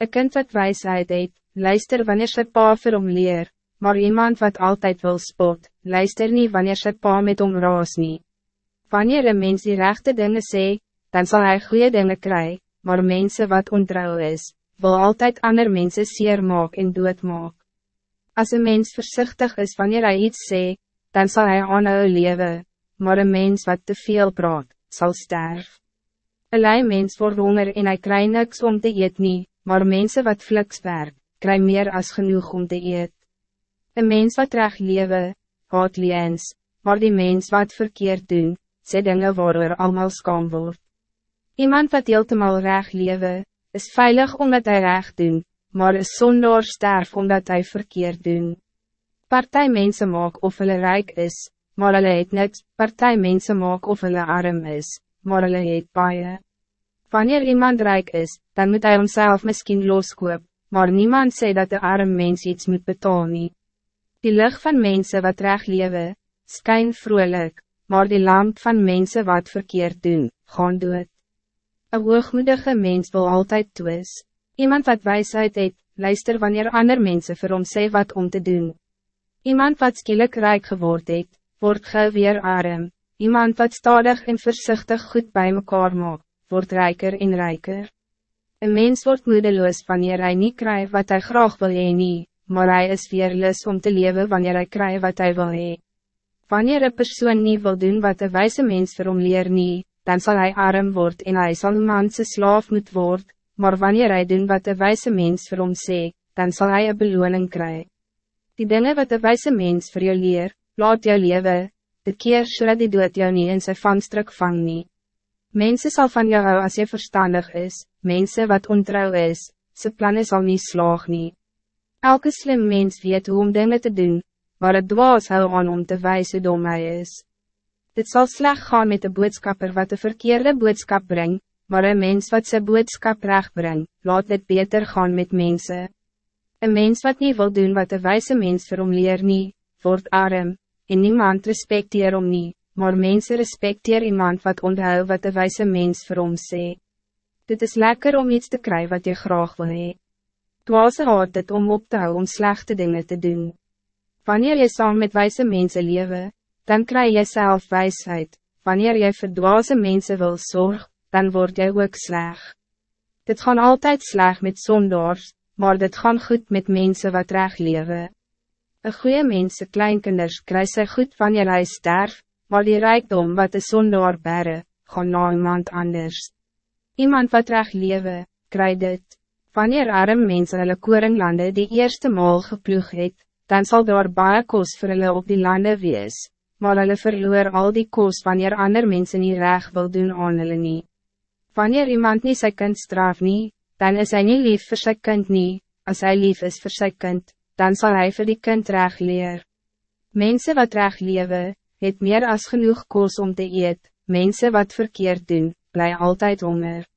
Een kind wat wijsheid het, luister wanneer sy pa vir hom leer, maar iemand wat altijd wil spot, luister niet wanneer sy pa met hom raas nie. Wanneer een mens die rechte dingen sê, dan zal hij goede dingen krijgen, maar mensen wat ontrouw is, wil altijd ander mensen zeer maak en dood maak. Als een mens voorzichtig is wanneer hij iets sê, dan zal hij aanhou leven, maar een mens wat te veel praat, zal sterven. Een lui mens wordt honger en hij krijgt niks om te eet nie, maar mensen wat fliks werk, krijg meer als genoeg om te eet. Een mens wat recht lewe, haat liens, maar die mens wat verkeerd doen, sê dinge waarover allemaal skam word. Iemand wat heeltemal recht lewe, is veilig omdat hij recht doen, maar is zondaar sterf omdat hij verkeerd doen. Partij mensen maak of hulle rijk is, maar hulle het niks, partij mensen maak of hulle arm is, maar hulle het baie. Wanneer iemand rijk is, dan moet hij homself misschien loskoop, maar niemand sê dat de arm mens iets moet betalen. nie. Die lucht van mensen wat recht lewe, skyn vrolijk, maar die lamp van mensen wat verkeerd doen, gaan dood. Een hoogmoedige mens wil altijd twis. Iemand wat wijsheid het, luister wanneer ander mensen vir hom sê wat om te doen. Iemand wat skielik rijk geword het, word gauw weer arm. Iemand wat stadig en voorzichtig goed bij mekaar maak, wordt rijker en rijker. Een mens wordt moedeloos wanneer hij niet krijgt wat hij graag wil hee nie, maar hij is weerloos om te leven wanneer hij krijgt wat hij wil hee. Wanneer een persoon niet wil doen wat de wijze mens vir hom leer nie, dan zal hij arm worden en hij zal een manse slaaf moet worden, maar wanneer hij doen wat de wijze mens vir hom sê, dan zal hij een beloning krijgen. Die dingen wat de wijze mens voor jou leer, laat jou leven, de keer zodat die dood jou niet in zijn vangstruk vang nie. Mensen zal van jou hou as jy verstandig is, mensen wat ontrouw is, ze plannen zal niet slaag nie. Elke slim mens weet hoe om dingen te doen, maar het dwaas hou aan om te wijzen dom hy is. Dit zal slecht gaan met de boodskapper wat de verkeerde boodskap brengt, maar een mens wat zijn boodskap recht brengt, laat het beter gaan met mensen. Een mens wat niet wil doen wat de wijze mens vir hom leer nie, word arm, en niemand respecteer om nie, maar mensen respecteer iemand wat onthou wat de wijze mens vir hom sê. Dit is lekker om iets te krijgen wat je graag wil hee. Dwaase haat het om op te hou om slechte dingen te doen. Wanneer je saam met wijze mensen lewe, dan krijg je zelf wijsheid. Wanneer je voor dwaze mensen wil zorgen, dan word jy ook sleg. Dit gaan altijd sleg met zondaars, maar dit gaan goed met mensen wat recht lewe. Een goede mens, kleinkinders, krijg sy goed wanneer hy sterf, maar die rijkdom wat de zondaar bere, gaan na iemand anders. Iemand wat recht lewe, krijg dit. Wanneer arm mense hulle koringlande die eerste maal geploeg het, dan zal daar baie kos vir hulle op die lande wees, maar hulle verloor al die kos wanneer ander mensen niet recht wil doen aan hulle nie. Wanneer iemand niet zijn kind straf nie, dan is hij niet lief voor zijn kind nie, als hij lief is voor zijn kind, dan zal hij voor die kind recht leer. Mensen wat recht lewe, het meer als genoeg koos om te eet, mensen wat verkeerd doen, blij altijd honger.